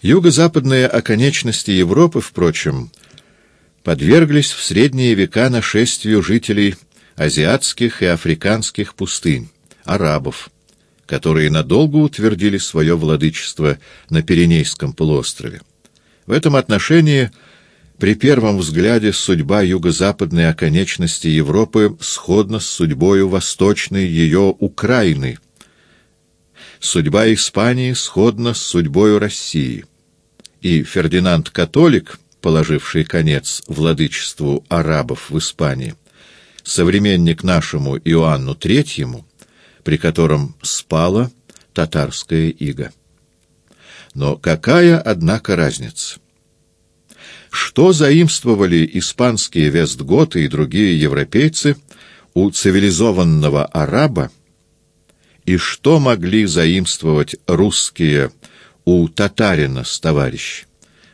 Юго-западные оконечности Европы, впрочем, подверглись в средние века нашествию жителей азиатских и африканских пустынь, арабов, которые надолго утвердили свое владычество на Пиренейском полуострове. В этом отношении при первом взгляде судьба юго-западной оконечности Европы сходна с судьбою восточной ее Украины. Судьба Испании сходна с судьбою России. И Фердинанд Католик, положивший конец владычеству арабов в Испании, современник нашему Иоанну Третьему, при котором спала татарская ига. Но какая, однако, разница? Что заимствовали испанские вестготы и другие европейцы у цивилизованного араба, и что могли заимствовать русские у татарина с товарищ,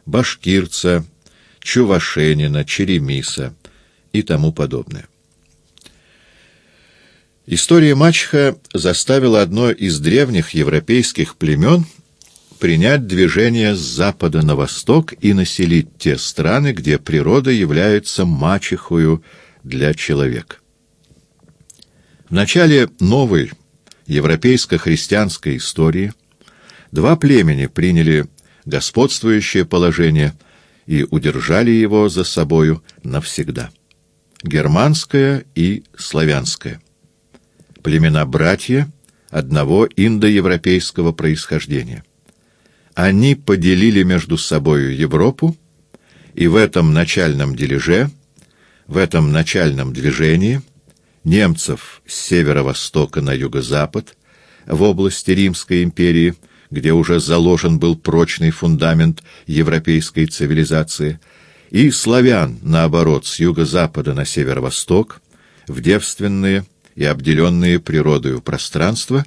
башкирца, чувашенина, черемиса и тому подобное? История Мачха заставила одно из древних европейских племен принять движение с запада на восток и населить те страны, где природа является мачехою для человека. В начале новой европейско-христианской истории два племени приняли господствующее положение и удержали его за собою навсегда. Германское и славянское племена-братья одного индоевропейского происхождения. Они поделили между собою Европу, и в этом начальном дележе, в этом начальном движении немцев с северо-востока на юго-запад, в области Римской империи, где уже заложен был прочный фундамент европейской цивилизации, и славян, наоборот, с юго-запада на северо-восток, в девственные, и обделенные природою пространства,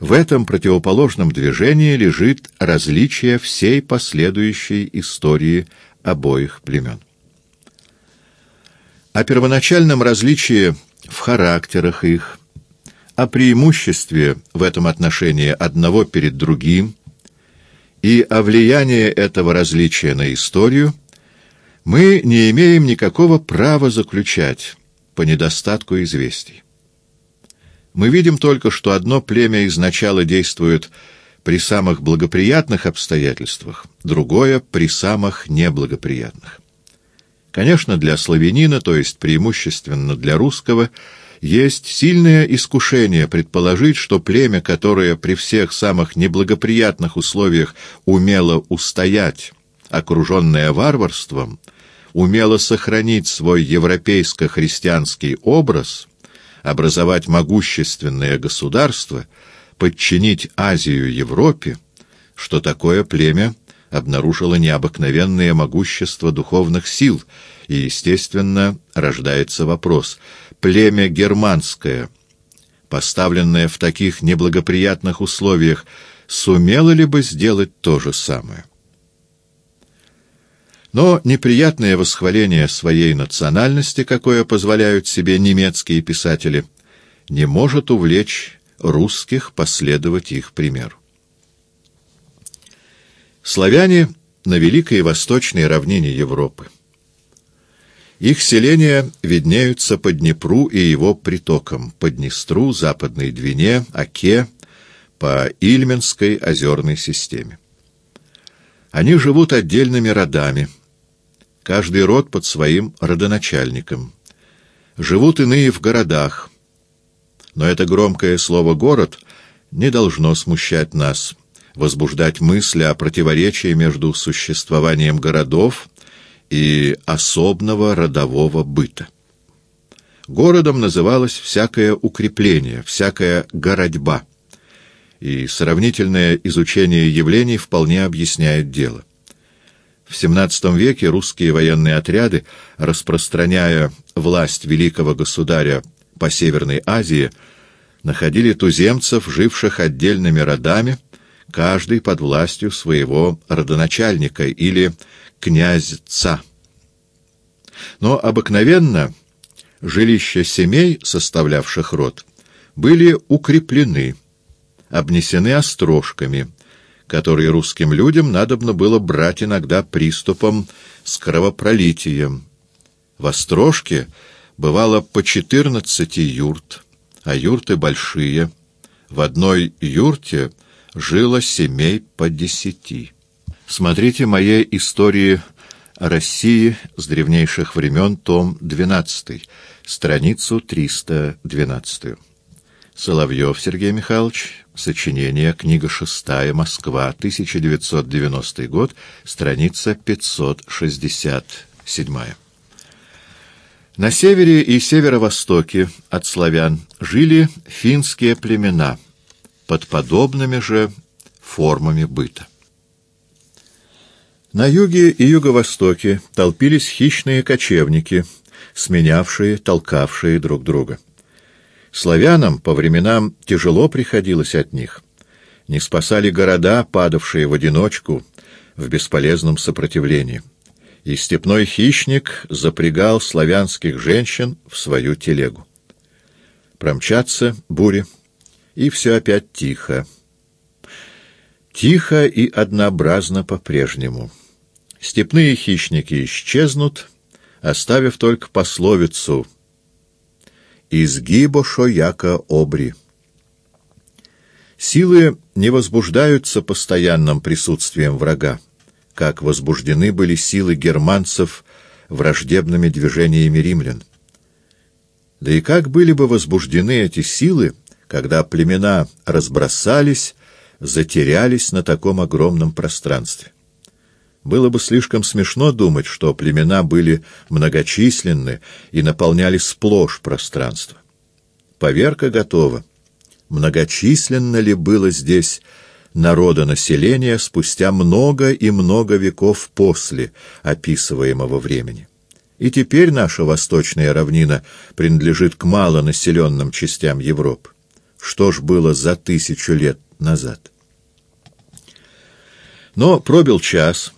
в этом противоположном движении лежит различие всей последующей истории обоих племен. О первоначальном различии в характерах их, о преимуществе в этом отношении одного перед другим и о влиянии этого различия на историю мы не имеем никакого права заключать по недостатку известий. Мы видим только, что одно племя изначало действует при самых благоприятных обстоятельствах, другое — при самых неблагоприятных. Конечно, для славянина, то есть преимущественно для русского, есть сильное искушение предположить, что племя, которое при всех самых неблагоприятных условиях умело устоять, окруженное варварством, умело сохранить свой европейско-христианский образ — образовать могущественное государство, подчинить Азию Европе, что такое племя обнаружило необыкновенное могущество духовных сил, и, естественно, рождается вопрос, племя германское, поставленное в таких неблагоприятных условиях, сумело ли бы сделать то же самое? Но неприятное восхваление своей национальности, какое позволяют себе немецкие писатели, не может увлечь русских последовать их примеру. Славяне на Великой Восточной равнине Европы. Их селения виднеются по Днепру и его притокам, по Днестру, Западной Двине, Оке, по Ильменской озерной системе. Они живут отдельными родами – каждый род под своим родоначальником. Живут иные в городах, но это громкое слово «город» не должно смущать нас, возбуждать мысли о противоречии между существованием городов и особного родового быта. Городом называлось всякое укрепление, всякая городьба, и сравнительное изучение явлений вполне объясняет дело. В XVII веке русские военные отряды, распространяя власть великого государя по Северной Азии, находили туземцев, живших отдельными родами, каждый под властью своего родоначальника или князца. Но обыкновенно жилища семей, составлявших род, были укреплены, обнесены острожками, которые русским людям надобно было брать иногда приступом с кровопролитием. В Острожке бывало по четырнадцати юрт, а юрты большие. В одной юрте жило семей по десяти. Смотрите моей истории России с древнейших времен, том 12, страницу 312. Соловьев Сергей Михайлович, сочинение, книга шестая, Москва, 1990 год, страница 567. На севере и северо-востоке от славян жили финские племена под подобными же формами быта. На юге и юго-востоке толпились хищные кочевники, сменявшие, толкавшие друг друга. Славянам по временам тяжело приходилось от них. Не спасали города, падавшие в одиночку, в бесполезном сопротивлении и степной хищник запрягал славянских женщин в свою телегу. Промчатся бури, и все опять тихо. Тихо и однообразно по-прежнему. Степные хищники исчезнут, оставив только пословицу «Изгибо шояка обри». Силы не возбуждаются постоянным присутствием врага как возбуждены были силы германцев враждебными движениями римлян. Да и как были бы возбуждены эти силы, когда племена разбросались, затерялись на таком огромном пространстве? Было бы слишком смешно думать, что племена были многочисленны и наполняли сплошь пространство. Поверка готова. Многочисленно ли было здесь народонаселения спустя много и много веков после описываемого времени. И теперь наша восточная равнина принадлежит к малонаселенным частям Европы. Что ж было за тысячу лет назад? Но пробил час,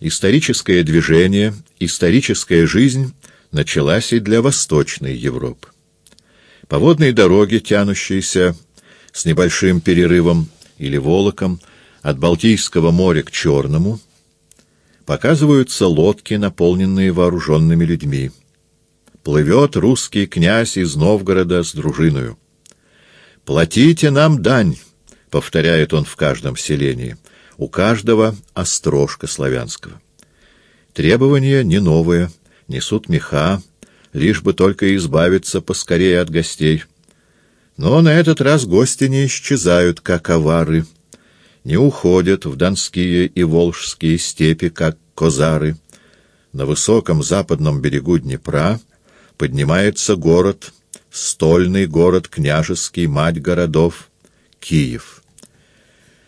историческое движение, историческая жизнь началась и для Восточной Европы. По водной дороге, тянущейся с небольшим перерывом или Волоком от Балтийского моря к Черному, показываются лодки, наполненные вооруженными людьми. Плывет русский князь из Новгорода с дружиною. «Платите нам дань», — повторяет он в каждом селении, у каждого острожка славянского. Требования не новые, несут меха, лишь бы только избавиться поскорее от гостей. Но на этот раз гости не исчезают, как авары, не уходят в донские и волжские степи, как козары. На высоком западном берегу Днепра поднимается город, стольный город княжеский, мать городов, Киев.